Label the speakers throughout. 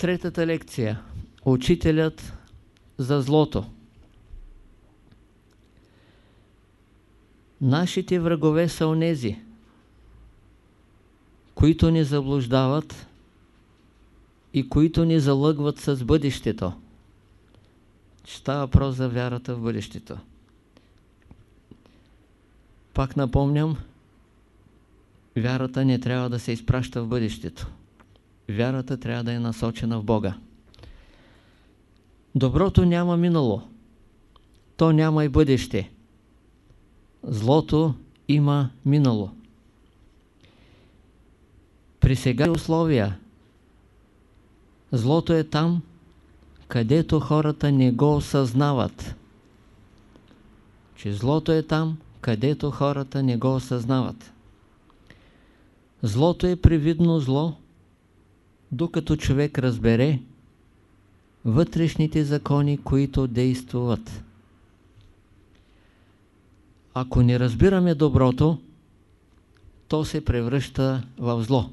Speaker 1: Третата лекция. Учителят за злото. Нашите врагове са онези, които ни заблуждават и които ни залъгват с бъдещето. Става въпрос за вярата в бъдещето. Пак напомням, вярата не трябва да се изпраща в бъдещето. Вярата трябва да е насочена в Бога. Доброто няма минало. То няма и бъдеще. Злото има минало. При сега условия злото е там, където хората не го осъзнават. Че злото е там, където хората не го осъзнават. Злото е привидно зло, докато човек разбере вътрешните закони, които действуват. Ако не разбираме доброто, то се превръща в зло.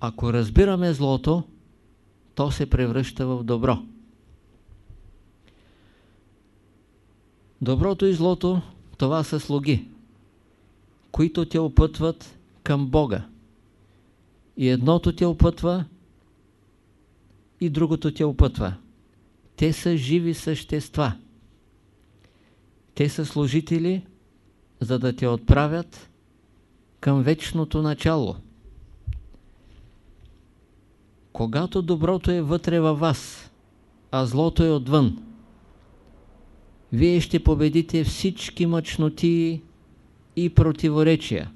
Speaker 1: Ако разбираме злото, то се превръща в добро. Доброто и злото, това са слуги, които те опътват към Бога. И едното те опътва, и другото те опътва. Те са живи същества. Те са служители, за да те отправят към вечното начало. Когато доброто е вътре във вас, а злото е отвън, вие ще победите всички мъчноти и противоречия.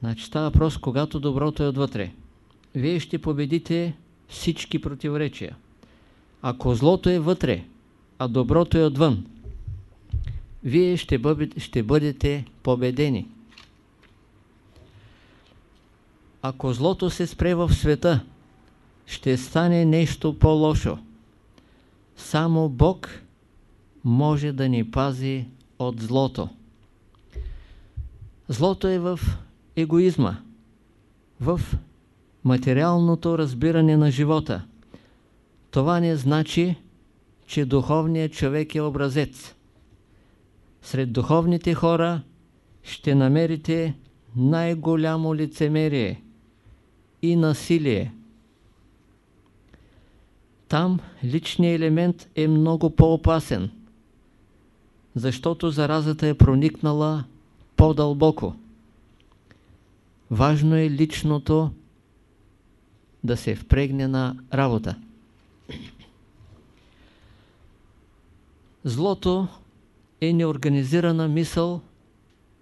Speaker 1: Значи става въпрос, когато доброто е отвътре. Вие ще победите всички противоречия. Ако злото е вътре, а доброто е отвън, вие ще, бъдете, ще бъдете победени. Ако злото се спре в света, ще стане нещо по-лошо. Само Бог може да ни пази от злото. Злото е в егоизма, в материалното разбиране на живота. Това не значи, че духовният човек е образец. Сред духовните хора ще намерите най-голямо лицемерие и насилие. Там личният елемент е много по-опасен, защото заразата е проникнала по-дълбоко. Важно е личното да се впрегне на работа. Злото е неорганизирана мисъл,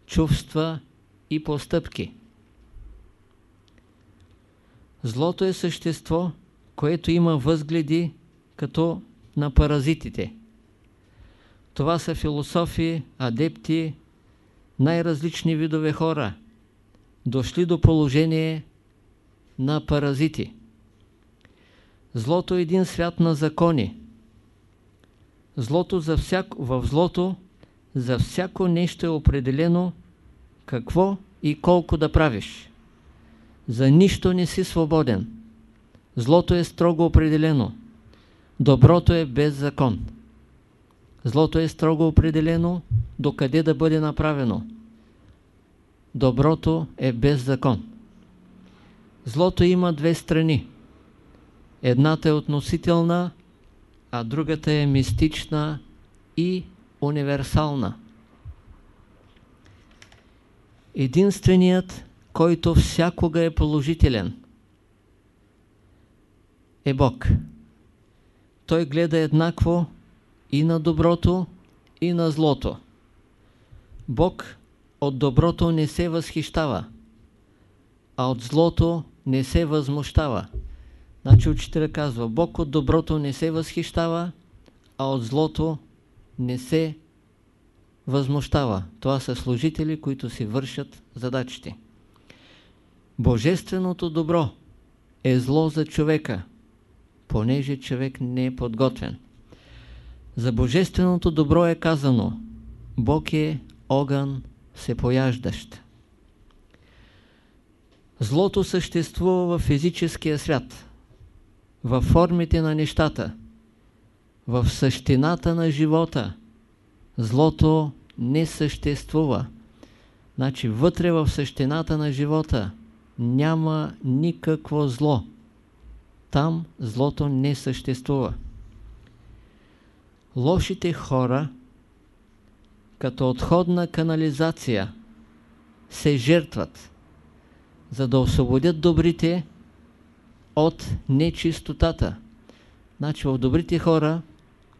Speaker 1: чувства и постъпки. Злото е същество, което има възгледи като на паразитите. Това са философи, адепти, най-различни видове хора, дошли до положение на паразити. Злото е един свят на закони. Злото за всяко, в злото за всяко нещо е определено какво и колко да правиш. За нищо не си свободен. Злото е строго определено. Доброто е без закон. Злото е строго определено докъде да бъде направено. Доброто е без закон. Злото има две страни. Едната е относителна, а другата е мистична и универсална. Единственият, който всякога е положителен, е Бог. Той гледа еднакво и на доброто, и на злото. Бог от доброто не се възхищава, а от злото не се възмущава. Значи учителя казва, Бог от доброто не се възхищава, а от злото не се възмущава. Това са служители, които си вършат задачите. Божественото добро е зло за човека, понеже човек не е подготвен. За Божественото добро е казано, Бог е огън всепояждащ. Злото съществува в физическия свят, в формите на нещата, в същината на живота. Злото не съществува. Значи вътре в същината на живота няма никакво зло. Там злото не съществува. Лошите хора като отходна канализация се жертват, за да освободят добрите от нечистотата. Значи в добрите хора,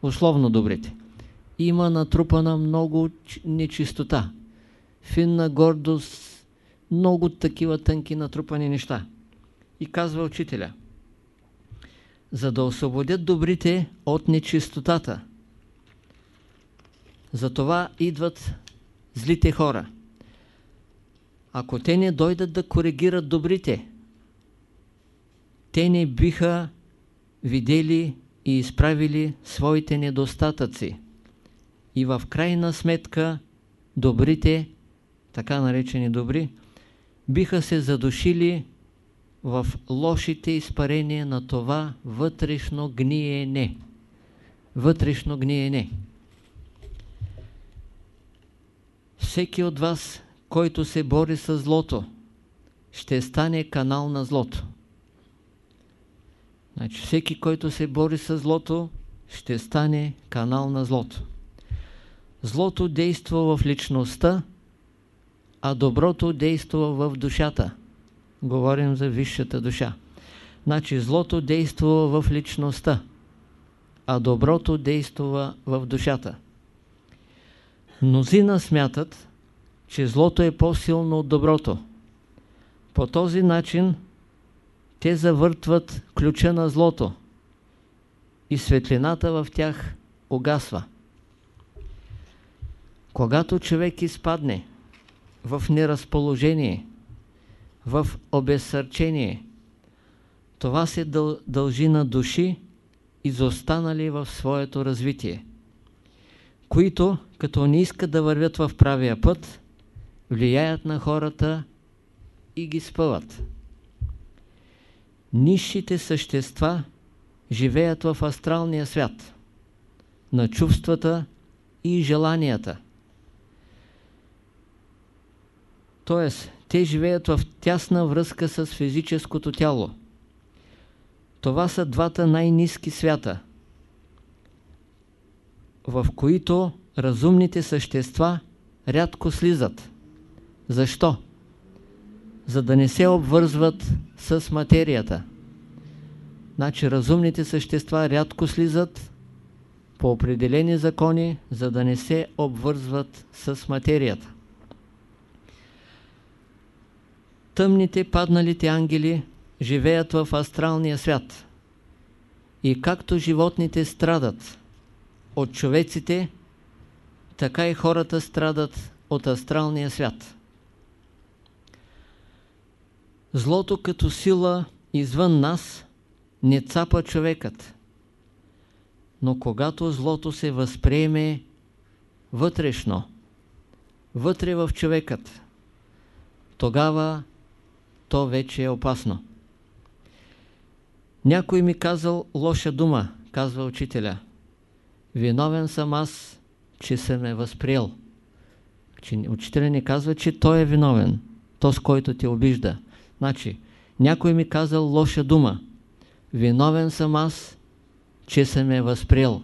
Speaker 1: условно добрите, има натрупана много нечистота, финна гордост, много такива тънки натрупани неща. И казва учителя, за да освободят добрите от нечистотата, затова идват злите хора. Ако те не дойдат да коригират добрите, те не биха видели и изправили своите недостатъци. И в крайна сметка добрите, така наречени добри, биха се задушили в лошите изпарения на това вътрешно гниене. Вътрешно гниене. Всеки от вас, който се бори с злото, ще стане канал на злото. Значи всеки, който се бори с злото, ще стане канал на злото. Злото действа в личността, а доброто действа в душата. Говорим за висшата душа. Значи злото действа в личността, а доброто действа в душата. Мнозина смятат, че злото е по-силно от доброто. По този начин те завъртват ключа на злото и светлината в тях огасва. Когато човек изпадне в неразположение, в обезсърчение, това се дъл дължи на души, изостанали в своето развитие, които, като не искат да вървят в правия път, влияят на хората и ги спъват. Низшите същества живеят в астралния свят, на чувствата и желанията. Тоест, те живеят в тясна връзка с физическото тяло. Това са двата най-низки свята, в които разумните същества рядко слизат. Защо? За да не се обвързват с материята. Значи разумните същества рядко слизат по определени закони, за да не се обвързват с материята. Тъмните падналите ангели живеят в астралния свят. И както животните страдат от човеците, така и хората страдат от астралния свят. Злото като сила извън нас не цапа човекът. Но когато злото се възприеме вътрешно, вътре в човекът, тогава то вече е опасно. Някой ми казал лоша дума, казва учителя. Виновен съм аз, че съм ме възприел. Учителя ни казва, че той е виновен, то с който те обижда. Значи, някой ми казал лоша дума. Виновен съм аз, че съм ме възприел.